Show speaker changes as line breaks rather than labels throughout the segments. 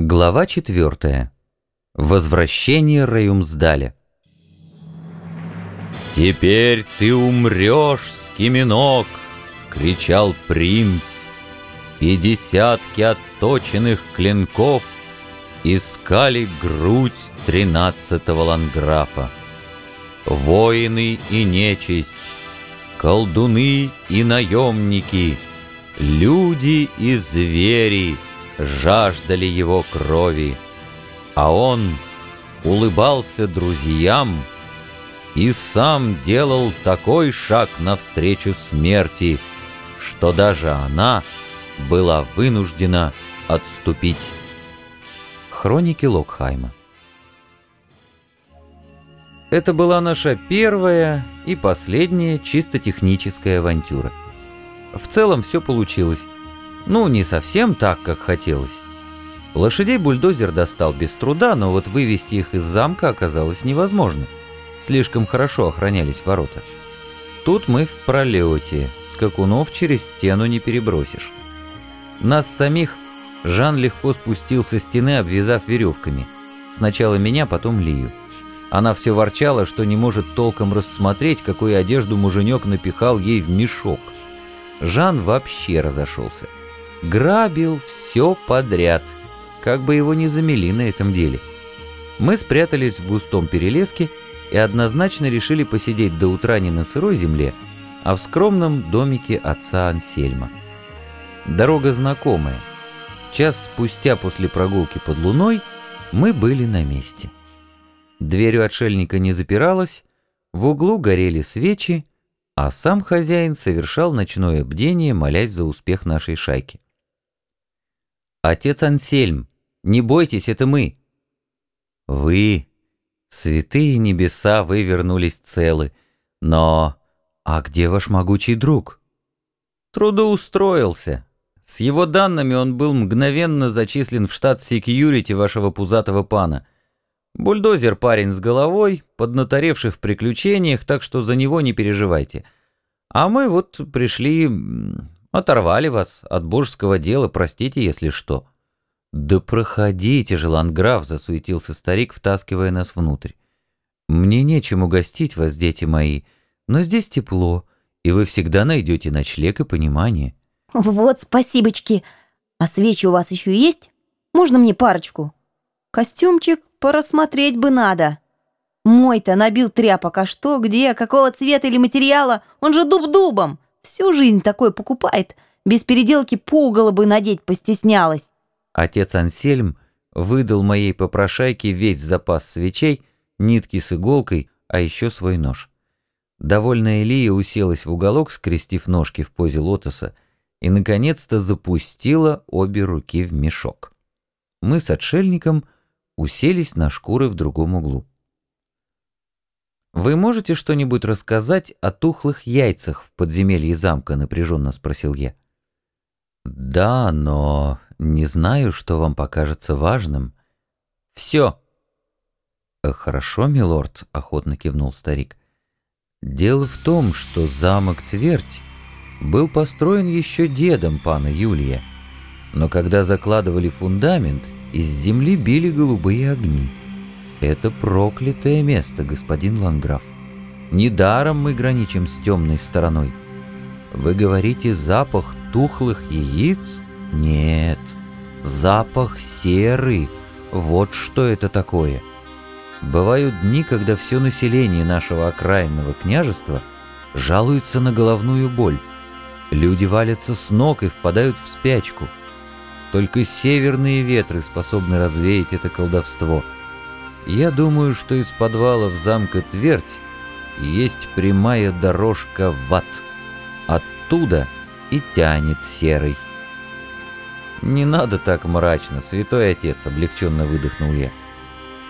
Глава четвертая. Возвращение Раюмсдаля.
«Теперь ты умрешь, скиминок!» — кричал принц. И десятки отточенных клинков искали грудь тринадцатого ланграфа. Воины и нечисть, колдуны и наемники, люди и звери — жаждали его крови, а он улыбался друзьям и сам делал такой шаг навстречу смерти, что даже она была вынуждена отступить.
Хроники Локхайма Это была наша первая и последняя чисто техническая авантюра. В целом все получилось. Ну, не совсем так, как хотелось. Лошадей бульдозер достал без труда, но вот вывести их из замка оказалось невозможно. Слишком хорошо охранялись ворота. Тут мы в пролете, скакунов через стену не перебросишь. Нас самих Жан легко спустился с стены, обвязав веревками. Сначала меня, потом Лию. Она все ворчала, что не может толком рассмотреть, какую одежду муженек напихал ей в мешок. Жан вообще разошелся грабил все подряд, как бы его не замели на этом деле. Мы спрятались в густом перелеске и однозначно решили посидеть до утра не на сырой земле, а в скромном домике отца Ансельма. Дорога знакомая. Час спустя после прогулки под луной мы были на месте. Дверь у отшельника не запиралась, в углу горели свечи, а сам хозяин совершал ночное бдение, молясь за успех нашей шайки. «Отец Ансельм, не бойтесь, это мы». «Вы, святые небеса, вы вернулись целы, но... А где ваш могучий друг?»
«Трудоустроился. С его данными он был мгновенно зачислен в штат секьюрити вашего пузатого пана. Бульдозер парень с головой, поднаторевший в приключениях, так что за него не переживайте. А мы вот пришли Оторвали вас от божеского дела, простите, если что».
«Да проходите же, Ланграф!» — засуетился старик, втаскивая нас внутрь. «Мне нечем угостить вас, дети мои, но здесь тепло, и вы всегда найдете ночлег и понимание».
«Вот спасибочки! А свечи у вас еще есть? Можно мне парочку? Костюмчик порассмотреть бы надо. Мой-то набил тряпок, а что, где, какого цвета или материала? Он же дуб дубом!» Всю жизнь такое покупает, без переделки пугало бы надеть постеснялась.
Отец Ансельм выдал моей попрошайке весь запас свечей, нитки с иголкой, а еще свой нож. Довольная Лия уселась в уголок, скрестив ножки в позе лотоса, и, наконец-то, запустила обе руки в мешок. Мы с отшельником уселись на шкуры в другом углу. «Вы можете что-нибудь рассказать о тухлых яйцах в подземелье замка?» — напряженно спросил я. «Да, но не знаю, что вам покажется важным». «Все». «Э, «Хорошо, милорд», — охотно кивнул старик. «Дело в том, что замок Твердь был построен еще дедом пана Юлия, но когда закладывали фундамент, из земли били голубые огни». Это проклятое место, господин Ланграф. Недаром мы граничим с темной стороной. Вы говорите запах тухлых яиц? Нет, запах серы. Вот что это такое. Бывают дни, когда все население нашего окраинного княжества жалуется на головную боль. Люди валятся с ног и впадают в спячку. Только северные ветры способны развеять это колдовство — я думаю, что из подвалов замка Твердь есть прямая дорожка в ад. Оттуда и тянет серый. «Не надо так мрачно, святой отец», — облегченно выдохнул я.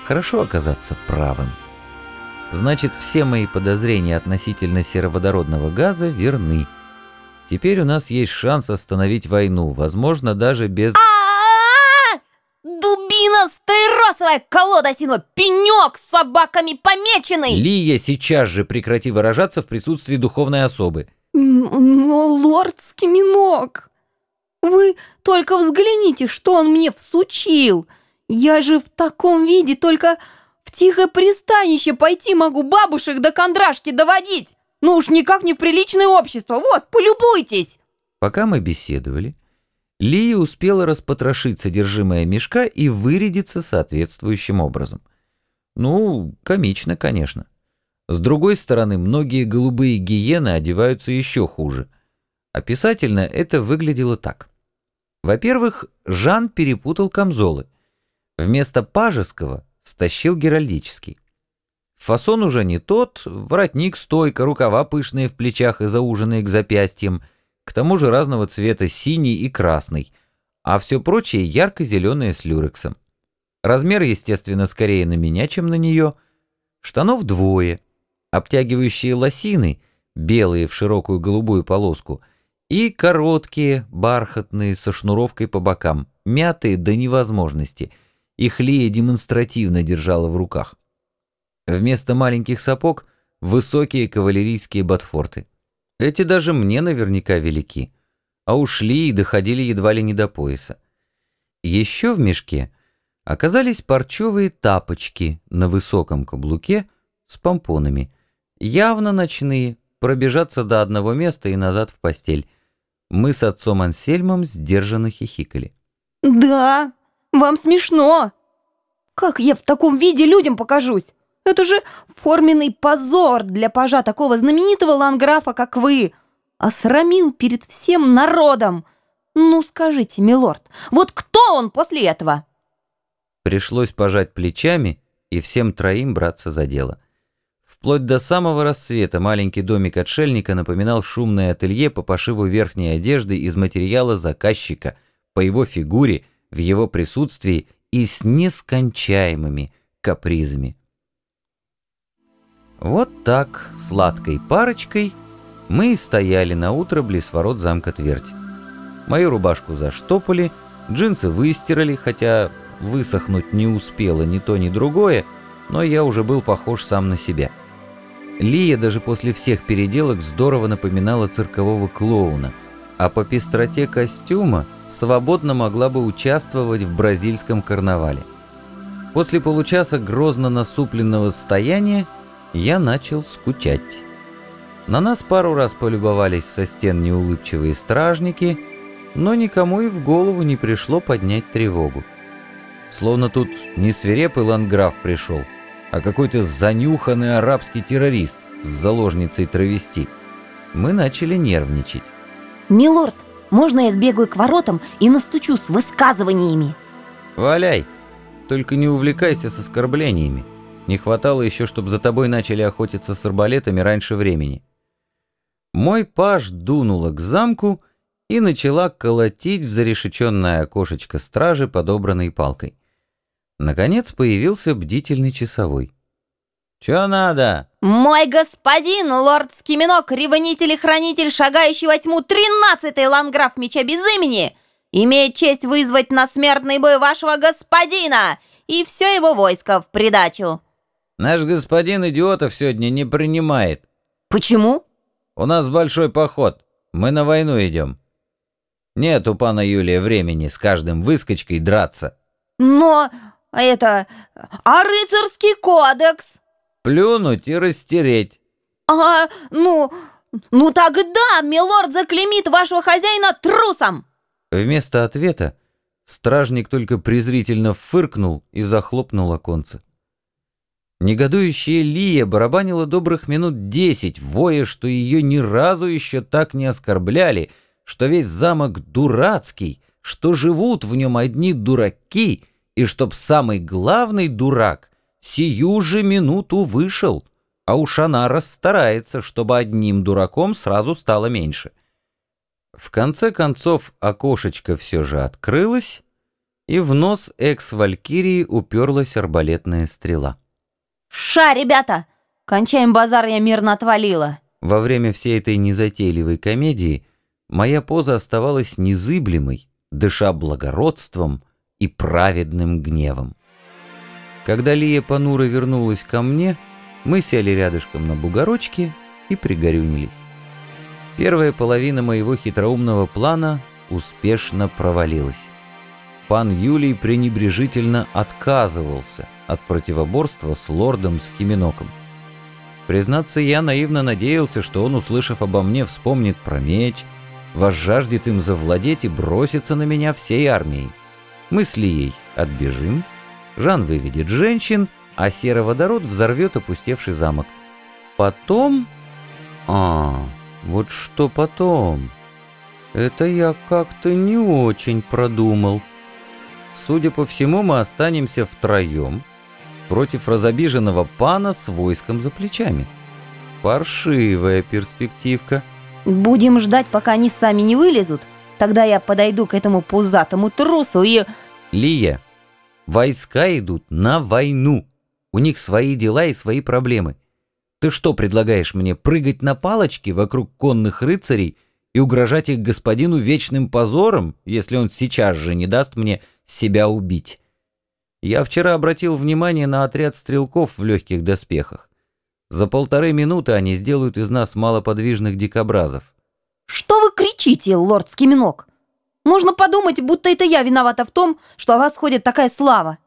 «Хорошо оказаться правым. Значит, все мои подозрения относительно сероводородного газа верны. Теперь у нас есть шанс остановить войну, возможно, даже без...»
стаиросовая, колода осиновая, пенек с собаками помеченный!
Лия, сейчас же прекрати выражаться в присутствии духовной особы.
Но лорд Скиминок! Вы только взгляните, что он мне всучил! Я же в таком виде только в тихое пристанище пойти могу бабушек до кондрашки доводить! Ну уж никак не в приличное общество, вот, полюбуйтесь!»
Пока мы беседовали, Лия успела распотрошить содержимое мешка и вырядиться соответствующим образом. Ну, комично, конечно. С другой стороны, многие голубые гиены одеваются еще хуже. Описательно это выглядело так. Во-первых, Жан перепутал камзолы. Вместо пажеского стащил геральдический. Фасон уже не тот, воротник стойка, рукава пышные в плечах и зауженные к запястьям, к тому же разного цвета синий и красный, а все прочее ярко-зеленое с люрексом. Размер, естественно, скорее на меня, чем на нее. Штанов двое, обтягивающие лосины, белые в широкую голубую полоску, и короткие, бархатные, со шнуровкой по бокам, мятые до невозможности. Их Лия демонстративно держала в руках. Вместо маленьких сапог — высокие кавалерийские ботфорты. Эти даже мне наверняка велики, а ушли и доходили едва ли не до пояса. Еще в мешке оказались парчевые тапочки на высоком каблуке с помпонами, явно ночные, пробежаться до одного места и назад в постель. Мы с отцом Ансельмом сдержанно хихикали.
«Да, вам смешно! Как я в таком виде людям покажусь? Это же форменный позор для пажа такого знаменитого ланграфа, как вы. Осрамил перед всем народом. Ну, скажите, милорд, вот кто он после этого?»
Пришлось пожать плечами и всем троим браться за дело. Вплоть до самого рассвета маленький домик отшельника напоминал шумное ателье по пошиву верхней одежды из материала заказчика, по его фигуре, в его присутствии и с нескончаемыми капризами. Вот так, сладкой парочкой, мы и стояли на утро близ ворот замка Твердь. Мою рубашку заштопали, джинсы выстирали, хотя высохнуть не успело ни то, ни другое, но я уже был похож сам на себя. Лия даже после всех переделок здорово напоминала циркового клоуна, а по пестроте костюма свободно могла бы участвовать в бразильском карнавале. После получаса грозно насупленного стояния я начал скучать. На нас пару раз полюбовались со стен неулыбчивые стражники, но никому и в голову не пришло поднять тревогу. Словно тут не свирепый ландграф пришел, а какой-то занюханный арабский террорист с заложницей травести. Мы начали нервничать.
«Милорд, можно я сбегаю к воротам и настучу с высказываниями?»
«Валяй, только не увлекайся с оскорблениями. Не хватало еще, чтобы за тобой начали охотиться с арбалетами раньше времени. Мой паж дунула к замку и начала колотить в зарешеченное окошечко стражи, подобранной палкой. Наконец появился бдительный часовой. «Чё надо?»
«Мой господин, лорд Скиминок, ревонитель и хранитель, шагающий во тьму, тринадцатый ланграф меча без имени, имеет честь вызвать на смертный бой вашего господина и все его войско в придачу».
Наш господин идиотов сегодня не принимает.
Почему?
У нас большой поход. Мы на войну идем. Нет у пана Юлия времени с каждым выскочкой драться.
Но это... А рыцарский кодекс?
Плюнуть и растереть.
А, ну... Ну тогда милорд заклемит вашего хозяина трусом.
Вместо ответа стражник только презрительно фыркнул и захлопнул оконце. Негодующая Лия барабанила добрых минут десять, воя, что ее ни разу еще так не оскорбляли, что весь замок дурацкий, что живут в нем одни дураки, и чтоб самый главный дурак сию же минуту вышел, а уж она расстарается, чтобы одним дураком сразу стало меньше. В конце концов окошечко все же открылось, и в нос экс-валькирии уперлась арбалетная стрела.
«Ша, ребята! Кончаем базар, я мирно отвалила!»
Во время всей этой незатейливой комедии моя поза оставалась незыблемой, дыша благородством и праведным гневом. Когда Лия понуро вернулась ко мне, мы сели рядышком на бугорочке и пригорюнились. Первая половина моего хитроумного плана успешно провалилась. Пан Юлий пренебрежительно отказывался от противоборства с лордом Скиминоком. Признаться, я наивно надеялся, что он, услышав обо мне, вспомнит про меч, возжаждет им завладеть и бросится на меня всей армией. Мы с Лией отбежим, Жан выведет женщин, а сероводород взорвет опустевший замок. Потом... А, вот что потом? Это я как-то не очень продумал. Судя по всему, мы останемся втроем против разобиженного пана с войском за плечами. Паршивая перспективка.
Будем ждать, пока они сами не вылезут. Тогда я подойду к этому пузатому трусу и...
Лия, войска идут на войну. У них свои дела и свои проблемы. Ты что предлагаешь мне, прыгать на палочке вокруг конных рыцарей и угрожать их господину вечным позором, если он сейчас же не даст мне себя убить? Я вчера обратил внимание на отряд стрелков в легких доспехах. За полторы минуты они сделают из нас малоподвижных дикобразов.
Что вы кричите, лорд Скиминок? Можно подумать, будто это я виновата в том, что о вас ходит такая слава.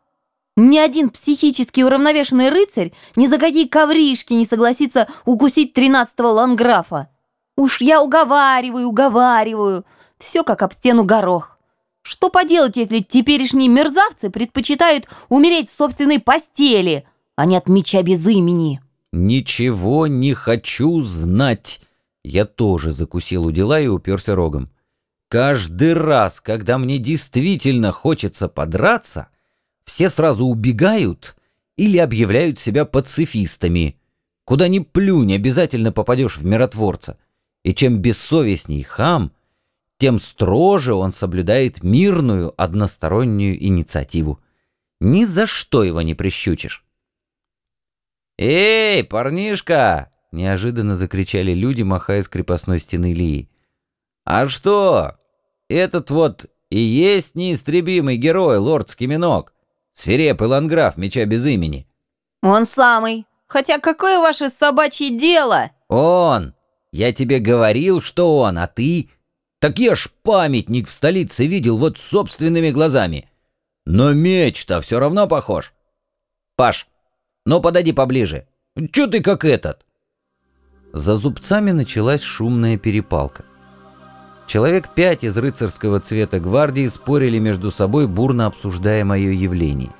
Ни один психически уравновешенный рыцарь ни за какие ковришки не согласится укусить тринадцатого ланграфа. Уж я уговариваю, уговариваю. Все как об стену горох. Что поделать, если теперешние мерзавцы предпочитают умереть в собственной постели, а не от меча без имени?
Ничего не хочу знать. Я тоже закусил у дела и уперся рогом. Каждый раз, когда мне действительно хочется подраться, все сразу убегают или объявляют себя пацифистами. Куда ни плюнь, обязательно попадешь в миротворца. И чем бессовестней хам, тем строже он соблюдает мирную одностороннюю инициативу. Ни за что его не прищучишь. «Эй, парнишка!» — неожиданно закричали люди, махая с крепостной стены Лии. «А что, этот вот и есть неистребимый герой, лорд Скиминок, свирепый ланграф меча без имени?»
«Он самый. Хотя какое ваше собачье дело?»
«Он! Я тебе говорил, что он, а ты...» Так я ж памятник в столице видел вот собственными глазами. Но меч-то все равно похож. Паш, ну подойди поближе. Чё ты как этот? За зубцами началась шумная перепалка. Человек пять из рыцарского цвета гвардии спорили между собой, бурно обсуждая мое явление.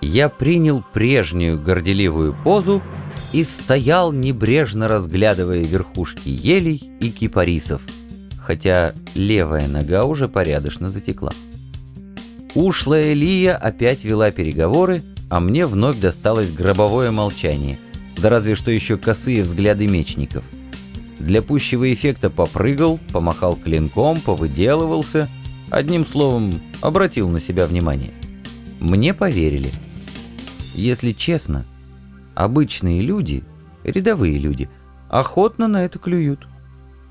Я принял прежнюю горделивую позу и стоял, небрежно разглядывая верхушки елей и кипарисов хотя левая нога уже порядочно затекла. Ушлая Лия опять вела переговоры, а мне вновь досталось гробовое молчание, да разве что еще косые взгляды мечников. Для пущего эффекта попрыгал, помахал клинком, повыделывался, одним словом, обратил на себя внимание. Мне поверили. Если честно, обычные люди, рядовые люди, охотно на это клюют.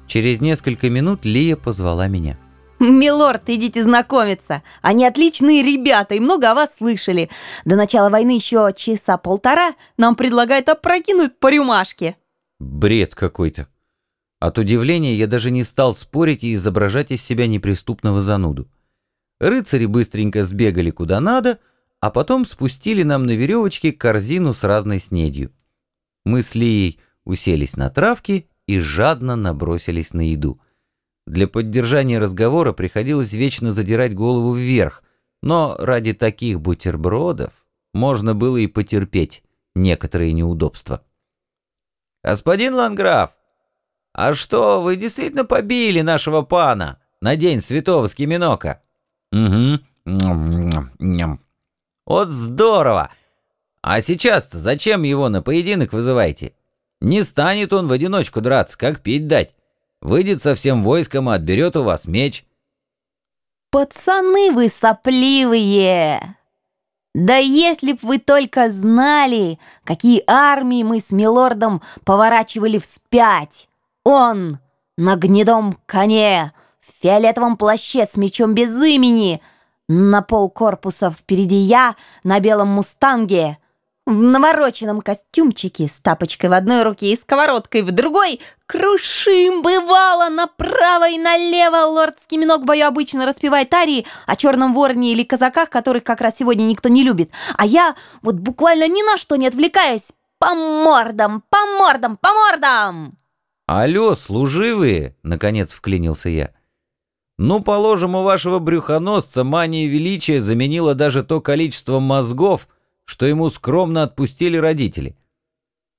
Через несколько минут Лия позвала меня.
«Милорд, идите знакомиться. Они отличные ребята и много о вас слышали. До начала войны еще часа полтора нам предлагают опрокинуть по рюмашке».
Бред какой-то. От удивления я даже не стал спорить и изображать из себя неприступного зануду. Рыцари быстренько сбегали куда надо, а потом спустили нам на веревочке корзину с разной снедью. Мы с Лией уселись на травке и жадно набросились на еду. Для поддержания разговора приходилось вечно задирать голову вверх, но ради таких бутербродов можно было и потерпеть некоторые неудобства. «Господин Ланграф, а что, вы действительно побили нашего пана на день святого Скиминока?» «Угу. Вот здорово! А сейчас-то зачем его на поединок вызываете?» Не станет он в одиночку драться, как пить дать. Выйдет со всем войском и отберет у вас меч.
Пацаны вы сопливые! Да если б вы только знали, какие армии мы с милордом поворачивали вспять. Он на гнедом коне, в фиолетовом плаще с мечом без имени, на пол корпуса впереди я, на белом мустанге. В навороченном костюмчике с тапочкой в одной руке и сковородкой в другой, крушим, бывало, направо и налево. Лордский миног в бою обычно распевает арии о черном вороне или казаках, которых как раз сегодня никто не любит. А я вот буквально ни на что не отвлекаясь, по мордам, по мордам, по мордам!
«Алло, служивые!» — наконец вклинился я. «Ну, положим, у вашего брюхоносца мания величия заменила даже то количество мозгов, что ему скромно отпустили родители.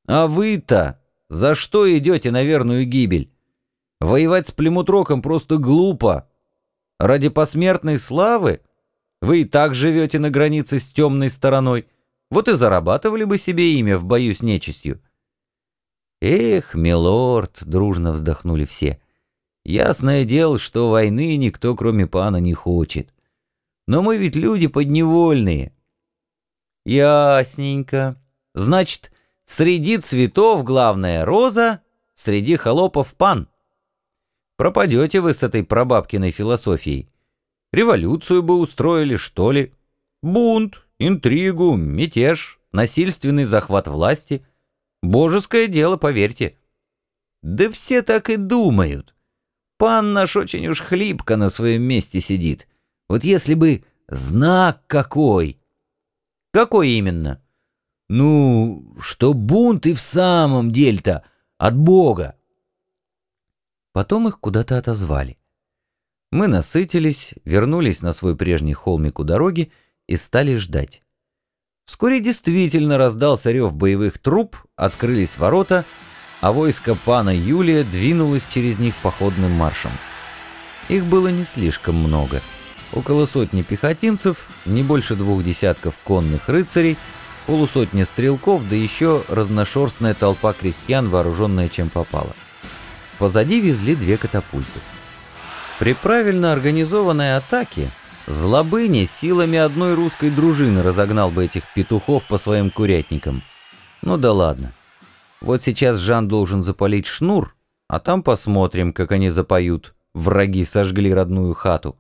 А вы-то за что идете на верную гибель? Воевать с Племутроком просто глупо. Ради посмертной славы вы и так живете на границе с темной стороной. Вот и зарабатывали бы себе имя в бою с нечистью. Эх, милорд, дружно вздохнули все. Ясное дело, что войны никто, кроме пана, не хочет. Но мы ведь люди подневольные. Ясненько. Значит, среди цветов главная роза, среди холопов пан. Пропадете вы с этой прабабкиной философией. Революцию бы устроили, что ли? Бунт, интригу, мятеж, насильственный захват власти. Божеское дело, поверьте. Да все так и думают. Пан наш очень уж хлипко на своем месте сидит. Вот если бы знак какой — «Какой именно?» «Ну, что бунт и в самом деле-то от Бога». Потом их куда-то отозвали. Мы насытились, вернулись на свой прежний холмик у дороги и стали ждать. Вскоре действительно раздался рев боевых труб, открылись ворота, а войско пана Юлия двинулось через них походным маршем. Их было не слишком много — около сотни пехотинцев, не больше двух десятков конных рыцарей, полусотни стрелков, да еще разношерстная толпа крестьян, вооруженная чем попало. Позади везли две катапульты. При правильно организованной атаке Злобыни силами одной русской дружины разогнал бы этих петухов по своим курятникам. Ну да ладно. Вот сейчас Жан должен запалить шнур, а там посмотрим, как они запоют. Враги сожгли родную хату.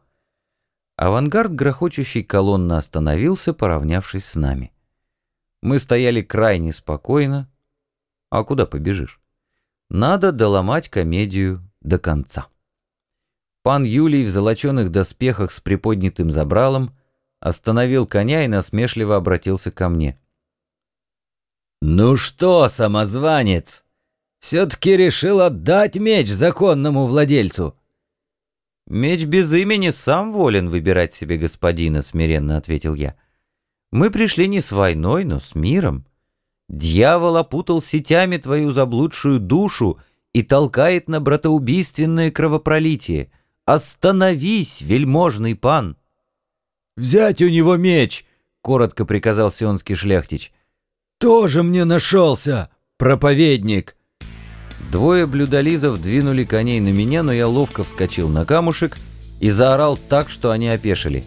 Авангард грохочущей колонны остановился, поравнявшись с нами. Мы стояли крайне спокойно. А куда побежишь? Надо доломать комедию до конца. Пан Юлий в золоченых доспехах с приподнятым забралом остановил коня и насмешливо обратился ко мне. «Ну что, самозванец, все-таки решил отдать меч законному владельцу?»
«Меч без имени сам волен выбирать себе господина», — смиренно ответил я. «Мы пришли не с войной, но с миром. Дьявол опутал сетями твою заблудшую душу и толкает на братоубийственное кровопролитие. Остановись, вельможный пан!»
«Взять у него меч!» — коротко приказал сионский шляхтич. «Тоже мне нашелся, проповедник!»
Двое блюдолизов двинули коней на меня, но я ловко вскочил на камушек и заорал так, что они опешили.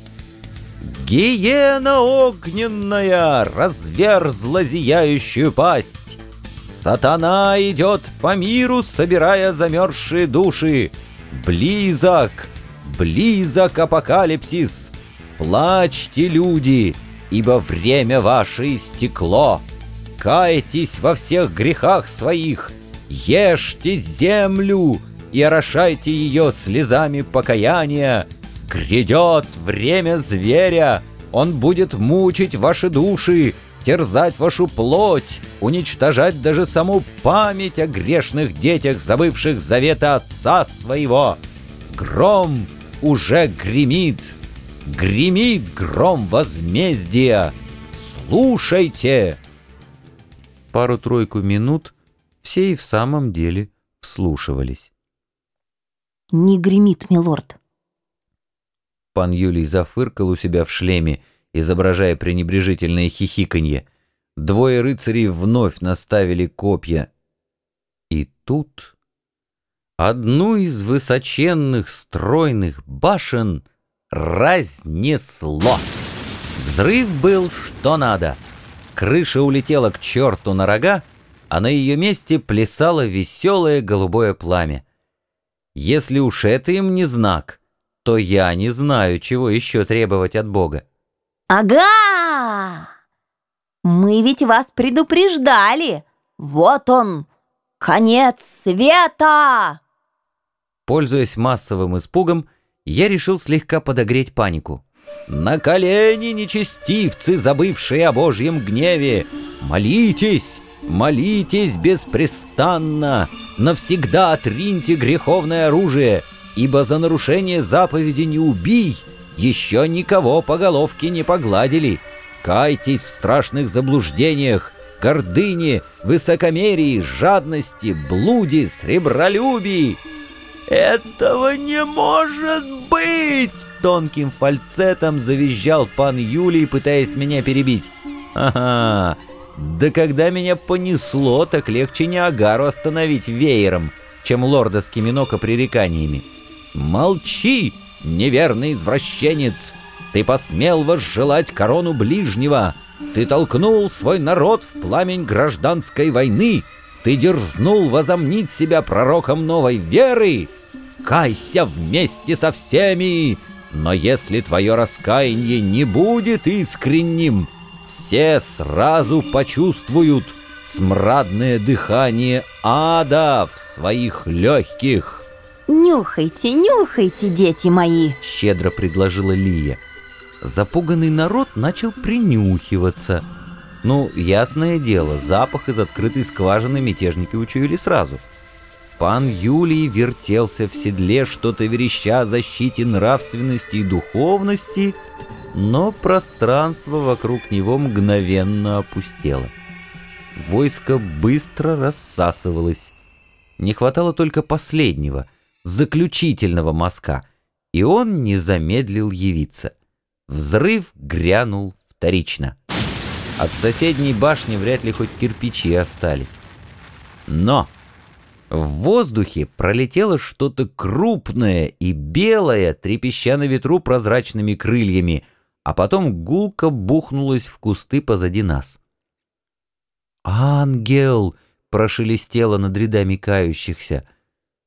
«Гиена огненная разверзла зияющую пасть! Сатана идет по миру, собирая замерзшие души! Близок, близок апокалипсис! Плачьте, люди, ибо время ваше истекло! Кайтесь во всех грехах своих!» Ешьте землю и орошайте ее слезами покаяния. Грядет время зверя, он будет мучить ваши души, терзать вашу плоть, уничтожать даже саму память о грешных детях, забывших завета отца своего. Гром уже гремит, гремит гром возмездия. Слушайте!» Пару-тройку минут все и в самом деле вслушивались.
«Не гремит, милорд».
Пан Юлий зафыркал у себя в шлеме, изображая пренебрежительное хихиканье. Двое рыцарей вновь наставили копья. И тут одну из высоченных стройных башен разнесло. Взрыв был что надо. Крыша улетела к черту на рога, а на ее месте плясало веселое голубое пламя. Если уж это им не знак, то я не знаю, чего еще требовать от Бога.
«Ага! Мы ведь вас предупреждали. Вот он, конец света!»
Пользуясь массовым испугом, я решил слегка подогреть панику.
«На колени, нечестивцы, забывшие о Божьем гневе! Молитесь, молитесь беспрестанно! Навсегда отриньте греховное оружие, ибо за нарушение заповеди «не убий» еще никого по головке не погладили. Кайтесь в страшных заблуждениях, гордыне, высокомерии, жадности, блуде, сребролюбии!» «Этого не может быть!» Тонким фальцетом завизжал пан Юлий, пытаясь меня перебить. «Ага, да когда меня понесло, так легче не Агару остановить веером, чем лорда с Киминока пререканиями. Молчи, неверный извращенец! Ты посмел возжелать корону ближнего!» Ты толкнул свой народ в пламень гражданской войны. Ты дерзнул возомнить себя пророком новой веры. Кайся вместе со всеми, но если твое раскаяние не будет искренним, все сразу почувствуют смрадное дыхание ада в своих легких.
«Нюхайте, нюхайте, дети мои!»
— щедро предложила Лия запуганный народ начал принюхиваться. Ну, ясное дело, запах из открытой скважины мятежники учуяли сразу. Пан Юлий вертелся в седле, что-то вереща о защите нравственности и духовности, но пространство вокруг него мгновенно опустело. Войско быстро рассасывалось. Не хватало только последнего, заключительного мазка, и он не замедлил явиться. Взрыв грянул вторично. От соседней башни вряд ли хоть кирпичи остались. Но в воздухе пролетело что-то крупное и белое, трепеща на ветру прозрачными крыльями, а потом гулко бухнулось в кусты позади нас. «Ангел!» — прошелестело над рядами кающихся.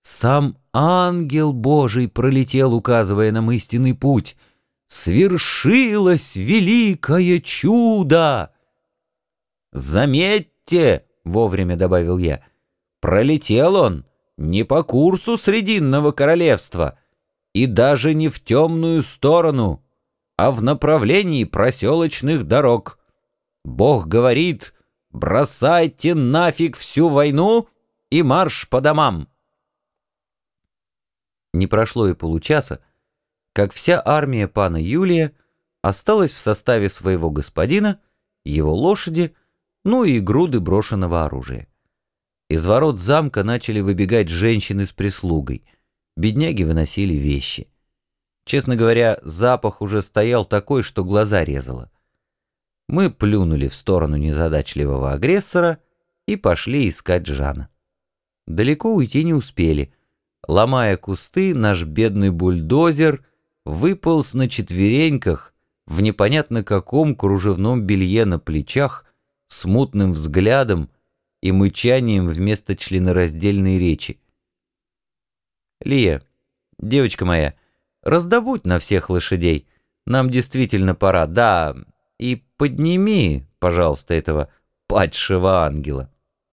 «Сам ангел Божий пролетел, указывая нам истинный путь!» свершилось великое чудо!» «Заметьте!» — вовремя добавил я. «Пролетел он не по курсу Срединного королевства и даже не в темную сторону, а в направлении проселочных дорог. Бог говорит, бросайте нафиг всю войну и марш по домам!» Не прошло и получаса, как вся армия пана Юлия осталась в составе своего господина, его лошади, ну и груды брошенного оружия. Из ворот замка начали выбегать женщины с прислугой. Бедняги выносили вещи. Честно говоря, запах уже стоял такой, что глаза резало. Мы плюнули в сторону незадачливого агрессора и пошли искать Жана. Далеко уйти не успели. Ломая кусты, наш бедный бульдозер выполз на четвереньках в непонятно каком кружевном белье на плечах, с мутным взглядом и мычанием вместо членораздельной речи. «Лия, девочка моя, раздобудь на всех лошадей. Нам действительно пора, да, и подними, пожалуйста, этого падшего ангела».